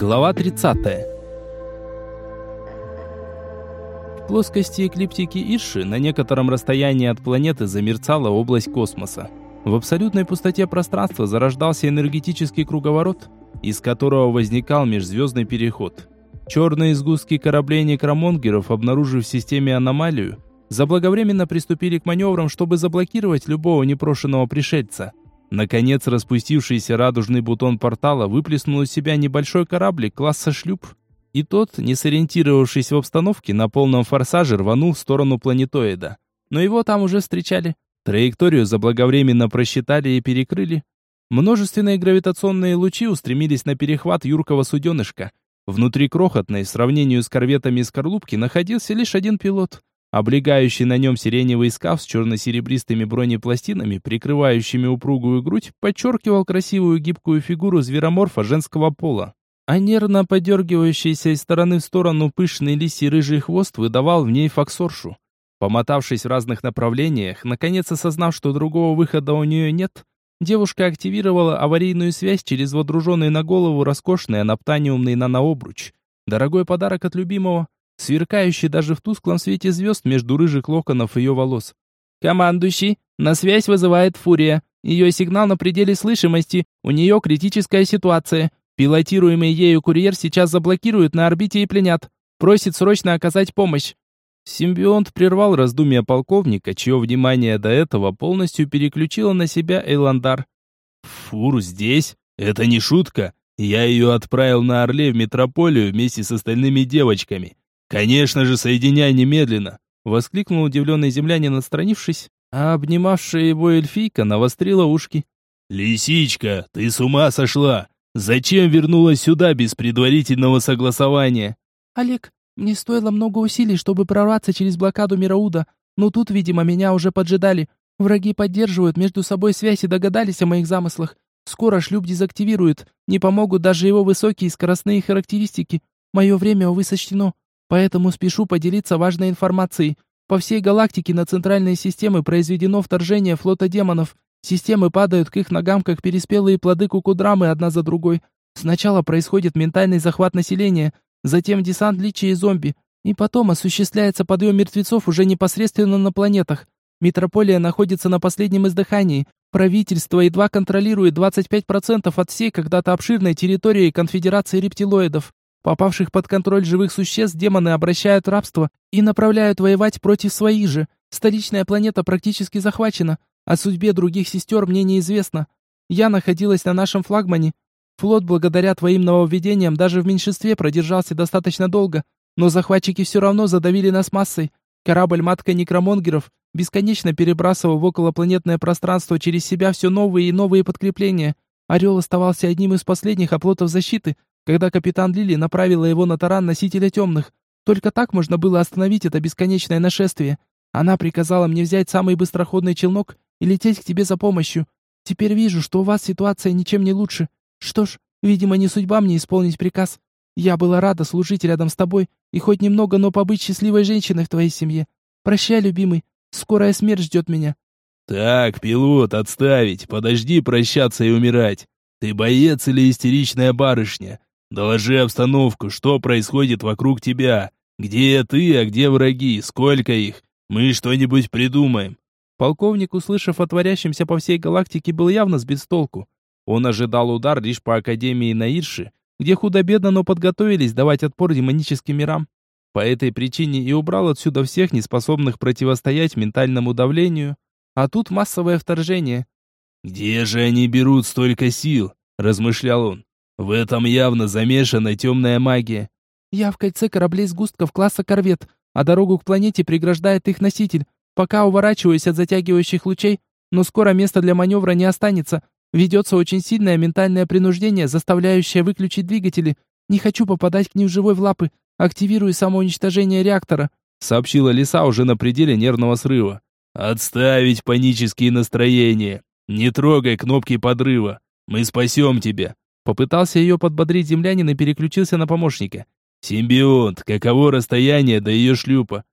Глава 30. В плоскости эклиптики Иши на некотором расстоянии от планеты замерцала область космоса. В абсолютной пустоте пространства зарождался энергетический круговорот, из которого возникал межзвездный переход. Черные сгустки кораблей некромонгеров, обнаружив в системе аномалию, заблаговременно приступили к маневрам, чтобы заблокировать любого непрошенного пришельца – Наконец, распустившийся радужный бутон портала выплеснул из себя небольшой кораблик класса шлюп, и тот, не сориентировавшись в обстановке, на полном форсаже рванул в сторону планетоида. Но его там уже встречали. Траекторию заблаговременно просчитали и перекрыли. Множественные гравитационные лучи устремились на перехват юркого суденышка. Внутри крохотной, в сравнении с корветами скорлупки, находился лишь один пилот. Облегающий на нем сиреневый скаф с черно-серебристыми бронепластинами, прикрывающими упругую грудь, подчеркивал красивую гибкую фигуру звероморфа женского пола. А нервно подергивающийся из стороны в сторону пышный лисий рыжий хвост выдавал в ней факсоршу. Помотавшись в разных направлениях, наконец осознав, что другого выхода у нее нет, девушка активировала аварийную связь через водруженный на голову роскошный анаптаниумный нанообруч. Дорогой подарок от любимого — сверкающий даже в тусклом свете звезд между рыжих локонов ее волос. «Командующий, на связь вызывает Фурия. Ее сигнал на пределе слышимости, у нее критическая ситуация. Пилотируемый ею курьер сейчас заблокируют на орбите и пленят. Просит срочно оказать помощь». Симбионт прервал раздумья полковника, чье внимание до этого полностью переключило на себя Эйландар. «Фур здесь? Это не шутка. Я ее отправил на Орле в метрополию вместе с остальными девочками. «Конечно же, соединяй немедленно!» — воскликнул удивленный землянин, отстранившись, а обнимавшая его эльфийка навострила ушки. «Лисичка, ты с ума сошла! Зачем вернулась сюда без предварительного согласования?» «Олег, мне стоило много усилий, чтобы прорваться через блокаду Мирауда, но тут, видимо, меня уже поджидали. Враги поддерживают между собой связь и догадались о моих замыслах. Скоро шлюп дезактивируют, не помогут даже его высокие скоростные характеристики. Мое время, увы, сочтено. Поэтому спешу поделиться важной информацией. По всей галактике на центральные системы произведено вторжение флота демонов. Системы падают к их ногам, как переспелые плоды кукудрамы одна за другой. Сначала происходит ментальный захват населения, затем десант личи и зомби, и потом осуществляется подъем мертвецов уже непосредственно на планетах. Метрополия находится на последнем издыхании. Правительство едва контролирует 25% от всей когда-то обширной территории конфедерации рептилоидов. Попавших под контроль живых существ демоны обращают рабство и направляют воевать против своих же. Столичная планета практически захвачена. О судьбе других сестер мне неизвестно. Я находилась на нашем флагмане. Флот, благодаря твоим нововведениям, даже в меньшинстве продержался достаточно долго, но захватчики все равно задавили нас массой. Корабль-матка некромонгеров бесконечно перебрасывал в околопланетное пространство через себя все новые и новые подкрепления. Орел оставался одним из последних оплотов защиты, когда капитан Лили направила его на таран носителя темных. Только так можно было остановить это бесконечное нашествие. Она приказала мне взять самый быстроходный челнок и лететь к тебе за помощью. Теперь вижу, что у вас ситуация ничем не лучше. Что ж, видимо, не судьба мне исполнить приказ. Я была рада служить рядом с тобой и хоть немного, но побыть счастливой женщиной в твоей семье. Прощай, любимый. Скорая смерть ждет меня. Так, пилот, отставить. Подожди прощаться и умирать. Ты боец или истеричная барышня? Доложи обстановку, что происходит вокруг тебя. Где ты, а где враги, сколько их? Мы что-нибудь придумаем. Полковник, услышав о творящемся по всей галактике, был явно сбит с толку. Он ожидал удар лишь по Академии Наирши, где худо-бедно, но подготовились давать отпор демоническим мирам. По этой причине и убрал отсюда всех неспособных противостоять ментальному давлению. А тут массовое вторжение. «Где же они берут столько сил?» – размышлял он. В этом явно замешана темная магия. Я в кольце кораблей сгустков класса корвет, а дорогу к планете преграждает их носитель. Пока уворачиваюсь от затягивающих лучей, но скоро места для маневра не останется. Ведется очень сильное ментальное принуждение, заставляющее выключить двигатели. Не хочу попадать к ним живой в лапы. Активирую самоуничтожение реактора», — сообщила Лиса уже на пределе нервного срыва. «Отставить панические настроения. Не трогай кнопки подрыва. Мы спасем тебя. Попытался ее подбодрить землянин и переключился на помощника. «Симбионт, каково расстояние до ее шлюпа?»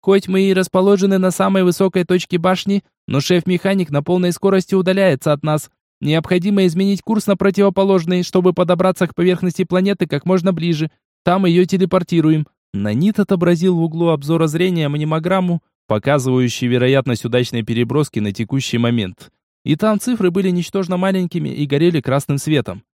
«Хоть мы и расположены на самой высокой точке башни, но шеф-механик на полной скорости удаляется от нас. Необходимо изменить курс на противоположный, чтобы подобраться к поверхности планеты как можно ближе. Там ее телепортируем. Нанит отобразил в углу обзора зрения мнемограмму, показывающую вероятность удачной переброски на текущий момент. И там цифры были ничтожно маленькими и горели красным светом.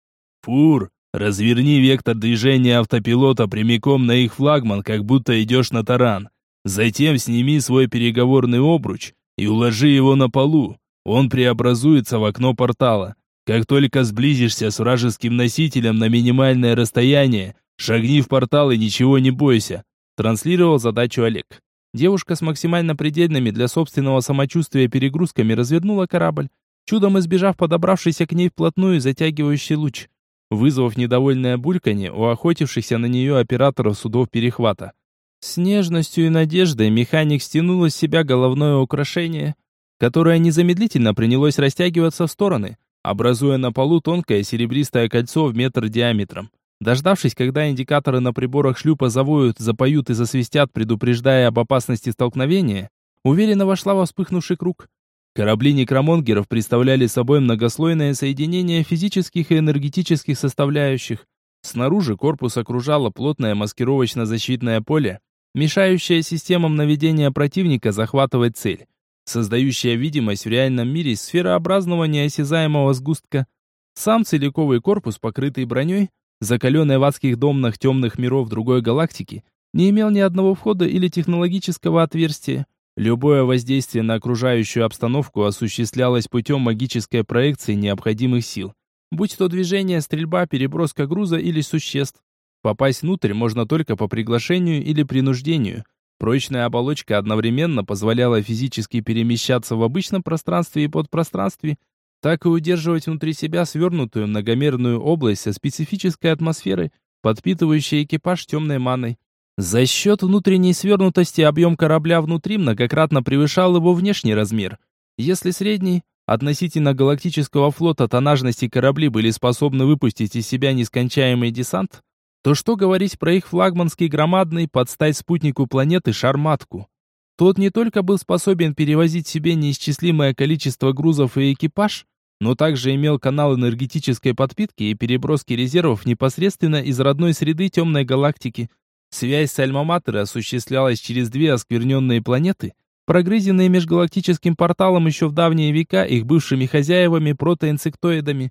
«Фур, разверни вектор движения автопилота прямиком на их флагман, как будто идешь на таран. Затем сними свой переговорный обруч и уложи его на полу. Он преобразуется в окно портала. Как только сблизишься с вражеским носителем на минимальное расстояние, шагни в портал и ничего не бойся. Транслировал задачу Олег. Девушка с максимально предельными для собственного самочувствия перегрузками развернула корабль, чудом избежав подобравшийся к ней вплотную затягивающий луч, вызвав недовольное бульканье у охотившихся на нее операторов судов перехвата. С нежностью и надеждой механик стянул из себя головное украшение, которое незамедлительно принялось растягиваться в стороны, образуя на полу тонкое серебристое кольцо в метр диаметром. Дождавшись, когда индикаторы на приборах шлюпа завоют, запоют и засвистят, предупреждая об опасности столкновения, уверенно вошла во вспыхнувший круг. Корабли некромонгеров представляли собой многослойное соединение физических и энергетических составляющих. Снаружи корпус окружало плотное маскировочно-защитное поле, мешающее системам наведения противника захватывать цель создающая видимость в реальном мире сферообразного неосязаемого сгустка. Сам целиковый корпус, покрытый броней, закаленный в адских домнах темных миров другой галактики, не имел ни одного входа или технологического отверстия. Любое воздействие на окружающую обстановку осуществлялось путем магической проекции необходимых сил. Будь то движение, стрельба, переброска груза или существ. Попасть внутрь можно только по приглашению или принуждению – Прочная оболочка одновременно позволяла физически перемещаться в обычном пространстве и подпространстве, так и удерживать внутри себя свернутую многомерную область со специфической атмосферой, подпитывающей экипаж темной маной. За счет внутренней свернутости объем корабля внутри многократно превышал его внешний размер. Если средний, относительно галактического флота тоннажности корабли были способны выпустить из себя нескончаемый десант, то что говорить про их флагманский громадный подстать спутнику планеты Шарматку? Тот не только был способен перевозить себе неисчислимое количество грузов и экипаж, но также имел канал энергетической подпитки и переброски резервов непосредственно из родной среды темной галактики. Связь с Альма-Матер осуществлялась через две оскверненные планеты, прогрызенные межгалактическим порталом еще в давние века их бывшими хозяевами протоинсектоидами.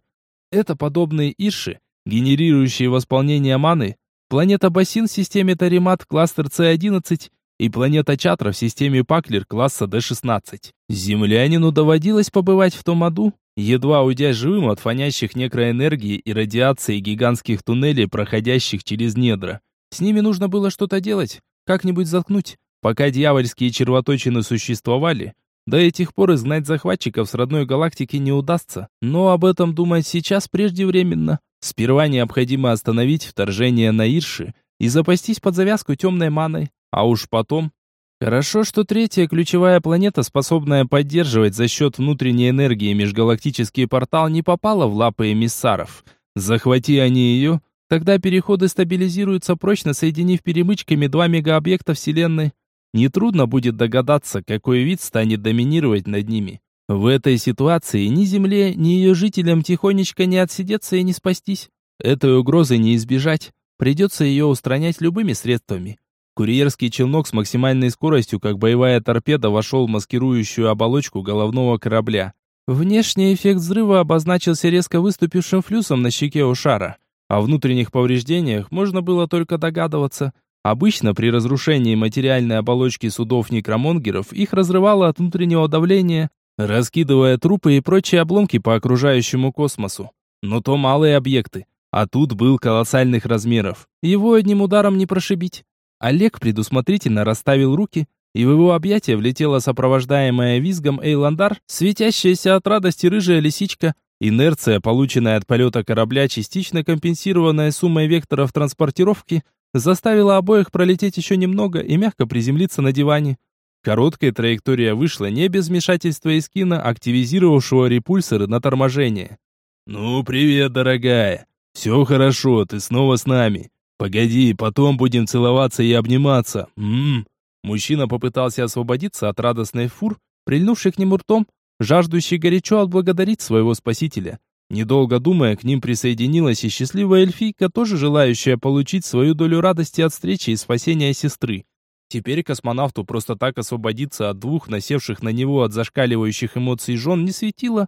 Это подобные Ирши, генерирующие восполнение маны, планета Басин в системе Таримат кластер С11 и планета Чатра в системе Паклер класса Д16. Землянину доводилось побывать в том аду, едва уйдя живым от фонящих некроэнергии и радиации гигантских туннелей, проходящих через недра. С ними нужно было что-то делать, как-нибудь заткнуть. Пока дьявольские червоточины существовали, до этих пор изгнать захватчиков с родной галактики не удастся. Но об этом думать сейчас преждевременно. Сперва необходимо остановить вторжение на Ирши и запастись под завязку темной маной, а уж потом... Хорошо, что третья ключевая планета, способная поддерживать за счет внутренней энергии межгалактический портал, не попала в лапы эмиссаров. Захвати они ее, тогда переходы стабилизируются прочно, соединив перемычками два мегаобъекта Вселенной. Нетрудно будет догадаться, какой вид станет доминировать над ними. В этой ситуации ни Земле, ни ее жителям тихонечко не отсидеться и не спастись. Этой угрозы не избежать. Придется ее устранять любыми средствами. Курьерский челнок с максимальной скоростью, как боевая торпеда, вошел в маскирующую оболочку головного корабля. Внешний эффект взрыва обозначился резко выступившим флюсом на щеке у шара. О внутренних повреждениях можно было только догадываться. Обычно при разрушении материальной оболочки судов некромонгеров их разрывало от внутреннего давления, раскидывая трупы и прочие обломки по окружающему космосу. Но то малые объекты, а тут был колоссальных размеров. Его одним ударом не прошибить. Олег предусмотрительно расставил руки, и в его объятия влетела сопровождаемая визгом Эйландар, светящаяся от радости рыжая лисичка, инерция, полученная от полета корабля, частично компенсированная суммой векторов транспортировки, заставила обоих пролететь еще немного и мягко приземлиться на диване. Короткая траектория вышла не без вмешательства Искина, активизировавшего репульсоры на торможение. «Ну, привет, дорогая. Все хорошо, ты снова с нами. Погоди, потом будем целоваться и обниматься. Ммм». Мужчина попытался освободиться от радостной фур, прильнувшей к нему ртом, жаждущие горячо отблагодарить своего спасителя. Недолго думая, к ним присоединилась и счастливая эльфийка, тоже желающая получить свою долю радости от встречи и спасения сестры. Теперь космонавту просто так освободиться от двух насевших на него от зашкаливающих эмоций жен не светило.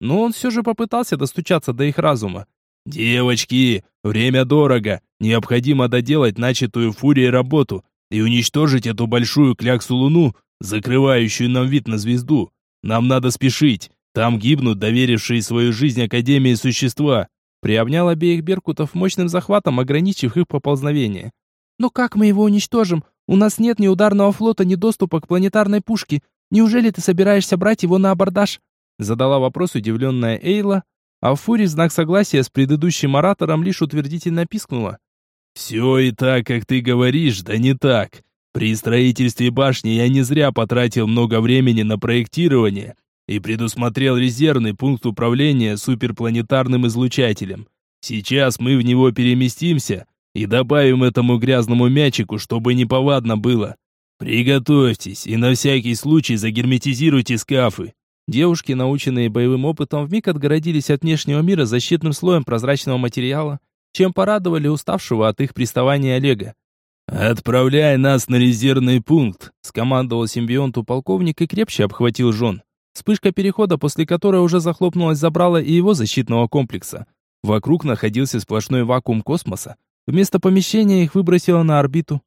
Но он все же попытался достучаться до их разума. «Девочки, время дорого. Необходимо доделать начатую фурией работу и уничтожить эту большую кляксу-луну, закрывающую нам вид на звезду. Нам надо спешить. Там гибнут доверившие свою жизнь Академии существа». Приобнял обеих беркутов мощным захватом, ограничив их поползновение. «Но как мы его уничтожим? У нас нет ни ударного флота, ни доступа к планетарной пушке. Неужели ты собираешься брать его на абордаж?» Задала вопрос удивленная Эйла, а Фури в знак согласия с предыдущим оратором лишь утвердительно пискнула. «Все и так, как ты говоришь, да не так. При строительстве башни я не зря потратил много времени на проектирование и предусмотрел резервный пункт управления суперпланетарным излучателем. Сейчас мы в него переместимся и добавим этому грязному мячику, чтобы неповадно было. Приготовьтесь и на всякий случай загерметизируйте скафы. Девушки, наученные боевым опытом, вмиг отгородились от внешнего мира защитным слоем прозрачного материала, чем порадовали уставшего от их приставания Олега. «Отправляй нас на резервный пункт», — скомандовал симбионту полковник и крепче обхватил жен. Вспышка перехода, после которой уже захлопнулась забрала и его защитного комплекса. Вокруг находился сплошной вакуум космоса. Вместо помещения их выбросило на орбиту.